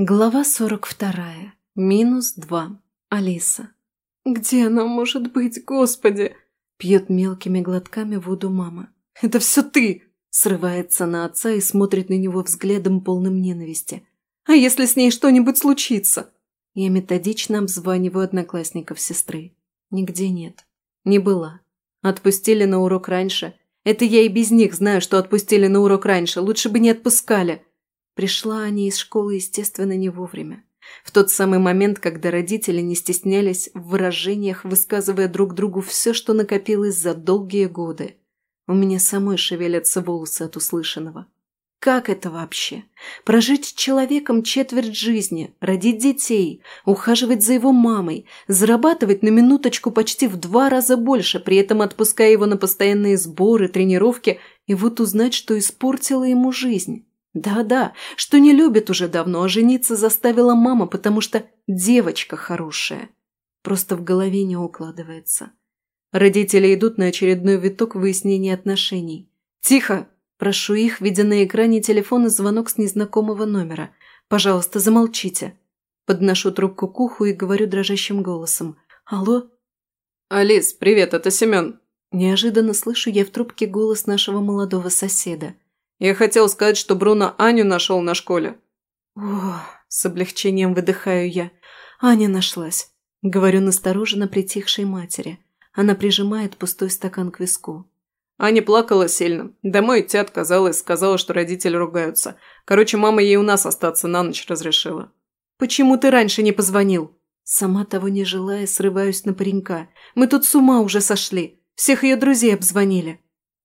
Глава 42. Минус 2. Алиса. «Где она может быть, господи?» Пьет мелкими глотками воду мама. «Это все ты!» Срывается на отца и смотрит на него взглядом полным ненависти. «А если с ней что-нибудь случится?» Я методично обзваниваю одноклассников сестры. Нигде нет. Не была. Отпустили на урок раньше. Это я и без них знаю, что отпустили на урок раньше. Лучше бы не отпускали. Пришла они из школы, естественно, не вовремя. В тот самый момент, когда родители не стеснялись в выражениях, высказывая друг другу все, что накопилось за долгие годы. У меня самой шевелятся волосы от услышанного. Как это вообще? Прожить человеком четверть жизни, родить детей, ухаживать за его мамой, зарабатывать на минуточку почти в два раза больше, при этом отпуская его на постоянные сборы, тренировки, и вот узнать, что испортила ему жизнь. Да-да, что не любит уже давно, а жениться заставила мама, потому что девочка хорошая. Просто в голове не укладывается. Родители идут на очередной виток выяснения отношений. «Тихо!» – прошу их, видя на экране телефона звонок с незнакомого номера. «Пожалуйста, замолчите». Подношу трубку к уху и говорю дрожащим голосом. «Алло?» «Алис, привет, это Семен». Неожиданно слышу я в трубке голос нашего молодого соседа – я хотел сказать, что Бруно Аню нашел на школе». «О, с облегчением выдыхаю я. Аня нашлась», — говорю настороженно притихшей матери. Она прижимает пустой стакан к виску. Аня плакала сильно. Домой идти отказалась, сказала, что родители ругаются. Короче, мама ей у нас остаться на ночь разрешила. «Почему ты раньше не позвонил?» Сама того не желая, срываюсь на паренька. «Мы тут с ума уже сошли. Всех ее друзей обзвонили».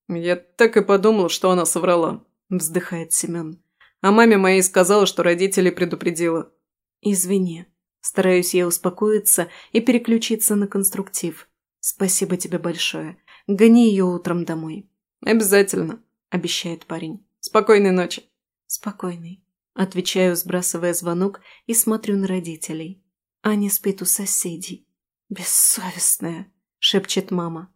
«Я так и подумал, что она соврала», – вздыхает Семен. «А маме моей сказала, что родителей предупредила». «Извини». Стараюсь я успокоиться и переключиться на конструктив. «Спасибо тебе большое. Гони ее утром домой». «Обязательно», – обещает парень. «Спокойной ночи». «Спокойной», – отвечаю, сбрасывая звонок и смотрю на родителей. Аня спит у соседей. «Бессовестная», – шепчет мама.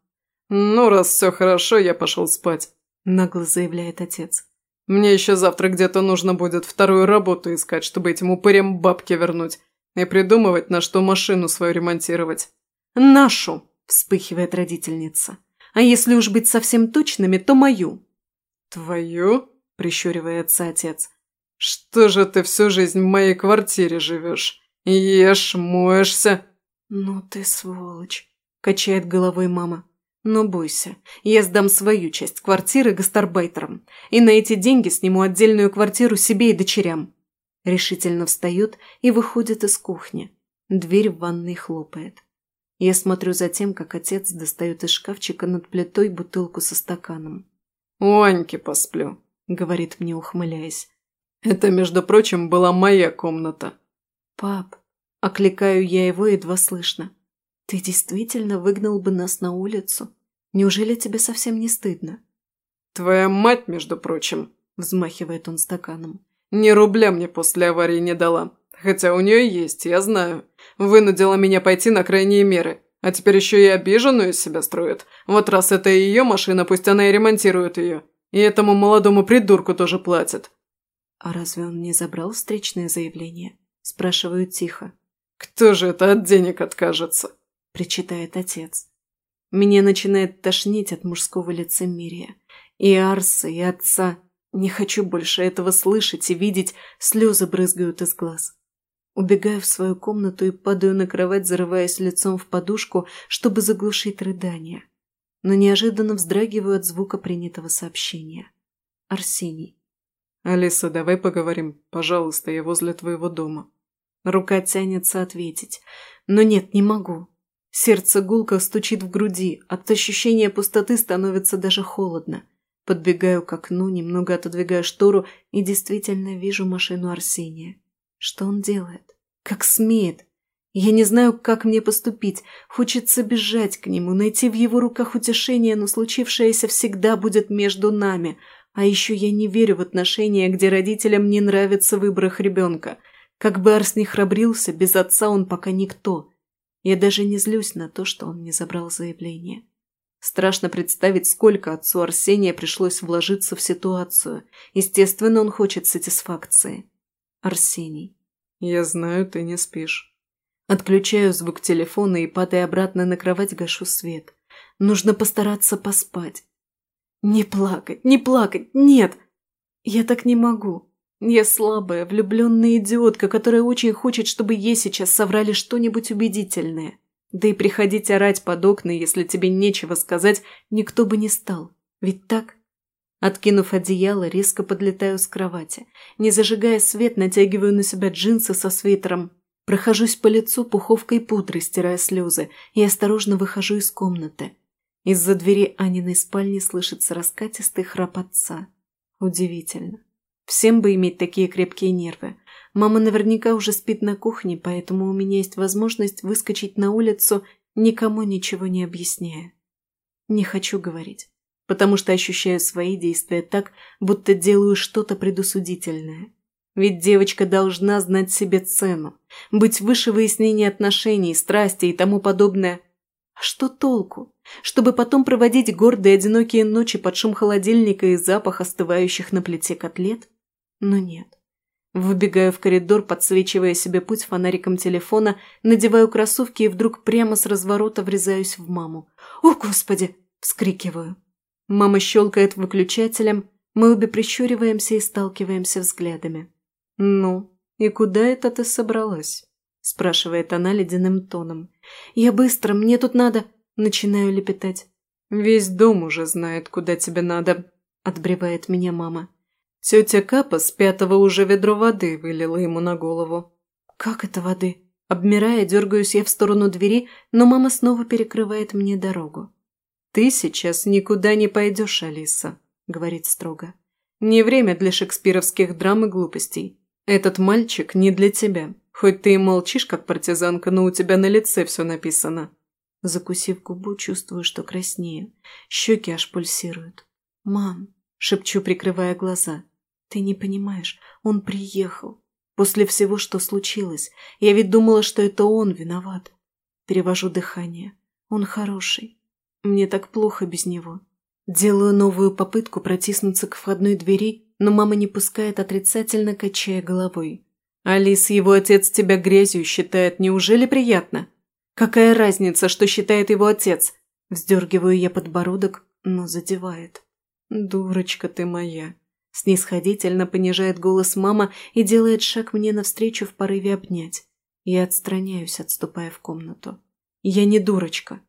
«Ну, раз все хорошо, я пошел спать», – нагло заявляет отец. «Мне еще завтра где-то нужно будет вторую работу искать, чтобы этим упырям бабки вернуть и придумывать, на что машину свою ремонтировать». «Нашу!» – вспыхивает родительница. «А если уж быть совсем точными, то мою». «Твою?» – прищуривается отец. «Что же ты всю жизнь в моей квартире живешь? Ешь, моешься?» «Ну ты сволочь!» – качает головой мама. Но бойся, я сдам свою часть квартиры гастарбайтерам, и на эти деньги сниму отдельную квартиру себе и дочерям. Решительно встает и выходит из кухни. Дверь в ванной хлопает. Я смотрю за тем, как отец достает из шкафчика над плитой бутылку со стаканом. «У Аньки посплю», — говорит мне, ухмыляясь. «Это, между прочим, была моя комната». «Пап», — окликаю я его едва слышно. «Ты действительно выгнал бы нас на улицу? Неужели тебе совсем не стыдно?» «Твоя мать, между прочим», – взмахивает он стаканом, – «ни рубля мне после аварии не дала. Хотя у нее есть, я знаю. Вынудила меня пойти на крайние меры. А теперь еще и обиженную из себя строит. Вот раз это ее машина, пусть она и ремонтирует ее. И этому молодому придурку тоже платит». «А разве он не забрал встречное заявление?» – спрашиваю тихо. «Кто же это от денег откажется?» – причитает отец. Меня начинает тошнить от мужского лицемерия. И Арса, и отца. Не хочу больше этого слышать и видеть, слезы брызгают из глаз. Убегаю в свою комнату и падаю на кровать, зарываясь лицом в подушку, чтобы заглушить рыдание. Но неожиданно вздрагиваю от звука принятого сообщения. Арсений. «Алиса, давай поговорим. Пожалуйста, я возле твоего дома». Рука тянется ответить. Но нет, не могу. Сердце гулко стучит в груди, от ощущения пустоты становится даже холодно. Подбегаю к окну, немного отодвигаю штору и действительно вижу машину Арсения. Что он делает? Как смеет? Я не знаю, как мне поступить. Хочется бежать к нему, найти в его руках утешение, но случившееся всегда будет между нами. А еще я не верю в отношения, где родителям не нравится в выборах ребенка. Как бы Арс не храбрился, без отца он пока никто. Я даже не злюсь на то, что он не забрал заявление. Страшно представить, сколько отцу Арсения пришлось вложиться в ситуацию. Естественно, он хочет сатисфакции. Арсений. Я знаю, ты не спишь. Отключаю звук телефона и, падая обратно на кровать, гашу свет. Нужно постараться поспать. Не плакать, не плакать, нет! Я так не могу. Я слабая, влюбленная идиотка, которая очень хочет, чтобы ей сейчас соврали что-нибудь убедительное. Да и приходить орать под окна, если тебе нечего сказать, никто бы не стал. Ведь так? Откинув одеяло, резко подлетаю с кровати. Не зажигая свет, натягиваю на себя джинсы со свитером. Прохожусь по лицу пуховкой пудры, стирая слезы, и осторожно выхожу из комнаты. Из-за двери Аниной спальни слышится раскатистый храп отца. Удивительно. Всем бы иметь такие крепкие нервы. Мама наверняка уже спит на кухне, поэтому у меня есть возможность выскочить на улицу, никому ничего не объясняя. Не хочу говорить потому что ощущаю свои действия так, будто делаю что-то предусудительное. Ведь девочка должна знать себе цену, быть выше выяснения отношений, страсти и тому подобное. А что толку? Чтобы потом проводить гордые одинокие ночи под шум холодильника и запах остывающих на плите котлет? Но нет. Выбегаю в коридор, подсвечивая себе путь фонариком телефона, надеваю кроссовки и вдруг прямо с разворота врезаюсь в маму. «О, Господи!» – вскрикиваю. Мама щелкает выключателем, мы обе прищуриваемся и сталкиваемся взглядами. «Ну, и куда это ты собралась?» – спрашивает она ледяным тоном. «Я быстро, мне тут надо...» – начинаю лепетать. «Весь дом уже знает, куда тебе надо», – отбревает меня мама. Тетя Капа с пятого уже ведро воды вылила ему на голову. «Как это воды?» Обмирая, дергаюсь я в сторону двери, но мама снова перекрывает мне дорогу. «Ты сейчас никуда не пойдешь, Алиса», – говорит строго. «Не время для шекспировских драм и глупостей. Этот мальчик не для тебя. Хоть ты и молчишь, как партизанка, но у тебя на лице все написано». Закусив губу, чувствую, что краснею. Щеки аж пульсируют. «Мам», – шепчу, прикрывая глаза, – «ты не понимаешь, он приехал. После всего, что случилось. Я ведь думала, что это он виноват. Перевожу дыхание. Он хороший. Мне так плохо без него. Делаю новую попытку протиснуться к входной двери, но мама не пускает, отрицательно качая головой. «Алис, его отец тебя грязью считает. Неужели приятно?» «Какая разница, что считает его отец?» Вздергиваю я подбородок, но задевает. «Дурочка ты моя!» Снисходительно понижает голос мама и делает шаг мне навстречу в порыве обнять. Я отстраняюсь, отступая в комнату. «Я не дурочка.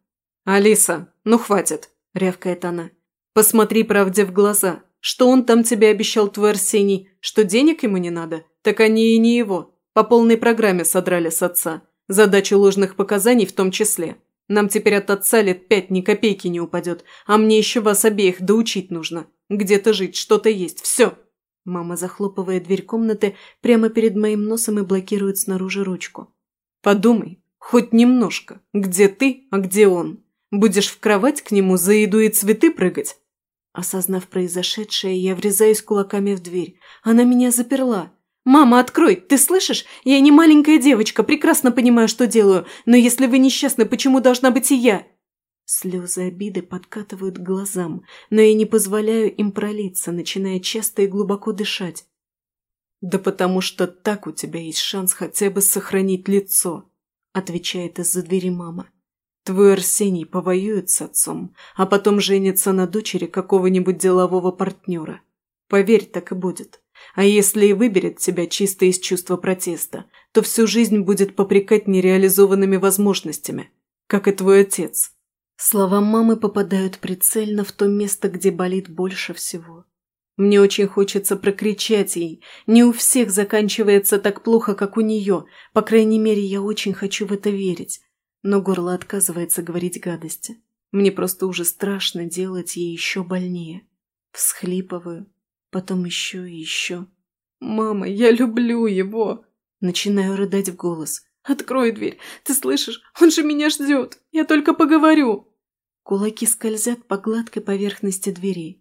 «Алиса, ну хватит!» – рявкает она. «Посмотри правде в глаза. Что он там тебе обещал, твой Арсений? Что денег ему не надо? Так они и не его. По полной программе содрали с отца. Задачу ложных показаний в том числе. Нам теперь от отца лет пять ни копейки не упадет, а мне еще вас обеих доучить нужно. Где-то жить, что-то есть, все!» Мама захлопывает дверь комнаты прямо перед моим носом и блокирует снаружи ручку. «Подумай, хоть немножко, где ты, а где он. Будешь в кровать к нему за еду и цветы прыгать?» Осознав произошедшее, я врезаюсь кулаками в дверь. Она меня заперла. «Мама, открой! Ты слышишь? Я не маленькая девочка, прекрасно понимаю, что делаю. Но если вы несчастны, почему должна быть и я?» Слезы обиды подкатывают к глазам, но я не позволяю им пролиться, начиная часто и глубоко дышать. «Да потому что так у тебя есть шанс хотя бы сохранить лицо», отвечает из-за двери мама. Твой Арсений повоюет с отцом, а потом женится на дочери какого-нибудь делового партнера. Поверь, так и будет. А если и выберет тебя чисто из чувства протеста, то всю жизнь будет попрекать нереализованными возможностями, как и твой отец. Слова мамы попадают прицельно в то место, где болит больше всего. Мне очень хочется прокричать ей. Не у всех заканчивается так плохо, как у нее. По крайней мере, я очень хочу в это верить но горло отказывается говорить гадости. Мне просто уже страшно делать ей еще больнее. Всхлипываю, потом еще и еще. «Мама, я люблю его!» Начинаю рыдать в голос. «Открой дверь! Ты слышишь? Он же меня ждет! Я только поговорю!» Кулаки скользят по гладкой поверхности двери.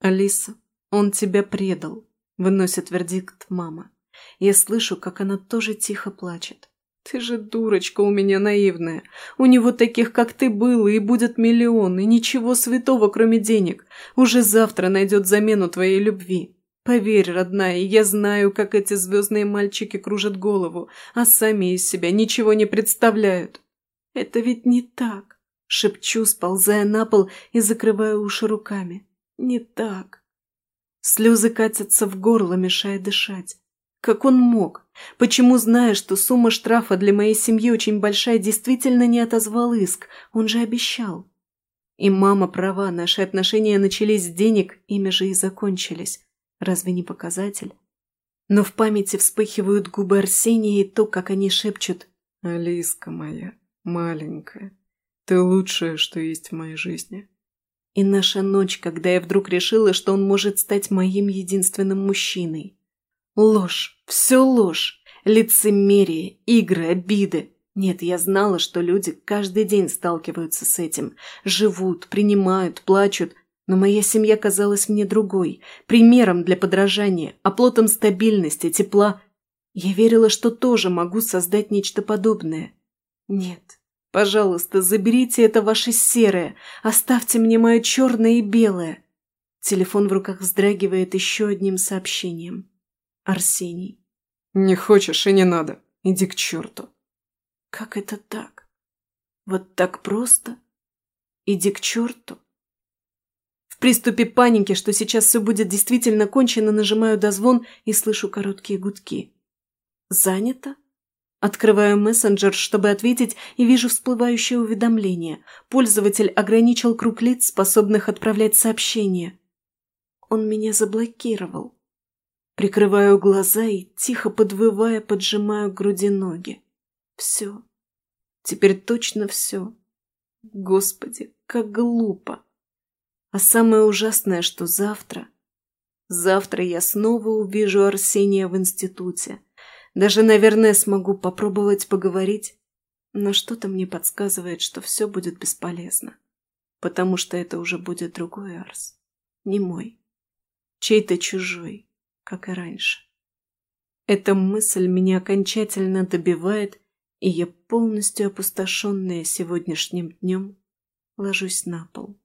«Алиса, он тебя предал!» Выносит вердикт мама. Я слышу, как она тоже тихо плачет. Ты же дурочка у меня наивная. У него таких, как ты, было и будет миллион, и ничего святого, кроме денег. Уже завтра найдет замену твоей любви. Поверь, родная, я знаю, как эти звездные мальчики кружат голову, а сами из себя ничего не представляют. Это ведь не так. Шепчу, сползая на пол и закрывая уши руками. Не так. Слезы катятся в горло, мешая дышать. Как он мог? Почему, зная, что сумма штрафа для моей семьи очень большая, действительно не отозвал иск? Он же обещал. И мама права, наши отношения начались с денег, ими же и закончились. Разве не показатель? Но в памяти вспыхивают губы Арсения и то, как они шепчут «Алиска моя, маленькая, ты лучшее, что есть в моей жизни». И наша ночь, когда я вдруг решила, что он может стать моим единственным мужчиной. Ложь, все ложь, лицемерие, игры, обиды. Нет, я знала, что люди каждый день сталкиваются с этим, живут, принимают, плачут, но моя семья казалась мне другой, примером для подражания, оплотом стабильности, тепла. Я верила, что тоже могу создать нечто подобное. Нет, пожалуйста, заберите это ваше серое, оставьте мне мое черное и белое. Телефон в руках вздрагивает еще одним сообщением. Арсений. «Не хочешь и не надо. Иди к черту». Как это так? Вот так просто? Иди к черту? В приступе паники, что сейчас все будет действительно кончено, нажимаю дозвон и слышу короткие гудки. Занято? Открываю мессенджер, чтобы ответить, и вижу всплывающее уведомление. Пользователь ограничил круг лиц, способных отправлять сообщения. Он меня заблокировал. Прикрываю глаза и, тихо подвывая, поджимаю к груди ноги. Все. Теперь точно все. Господи, как глупо. А самое ужасное, что завтра... Завтра я снова увижу Арсения в институте. Даже, наверное, смогу попробовать поговорить. Но что-то мне подсказывает, что все будет бесполезно. Потому что это уже будет другой Арс. Не мой. Чей-то чужой, как и раньше. Эта мысль меня окончательно добивает и я, полностью опустошенная сегодняшним днем, ложусь на пол.